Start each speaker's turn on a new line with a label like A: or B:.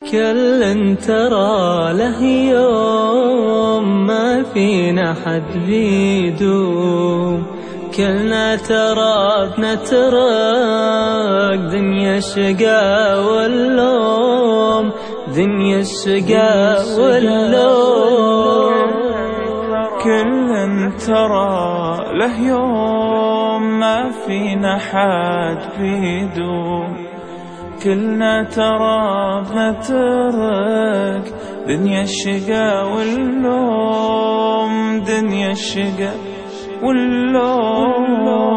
A: كل ترى له يوم ما فينا حد بيدوم. كلنا ترى بنترك دنيا الشقا واللوم دنيا الشقا واللوم.
B: كل ترى له يوم ما فينا حد بيدوم. كلنا ترى بنترك دنيا الشقا واللوم دنيا الشقا واللوم.